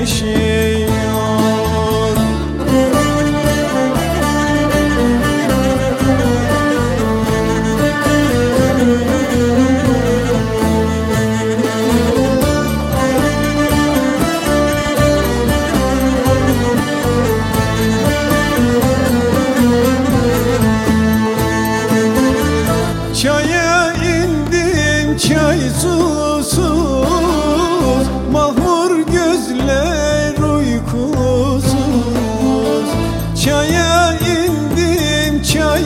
değişiyor Çaya indim çay su Çaya indim çay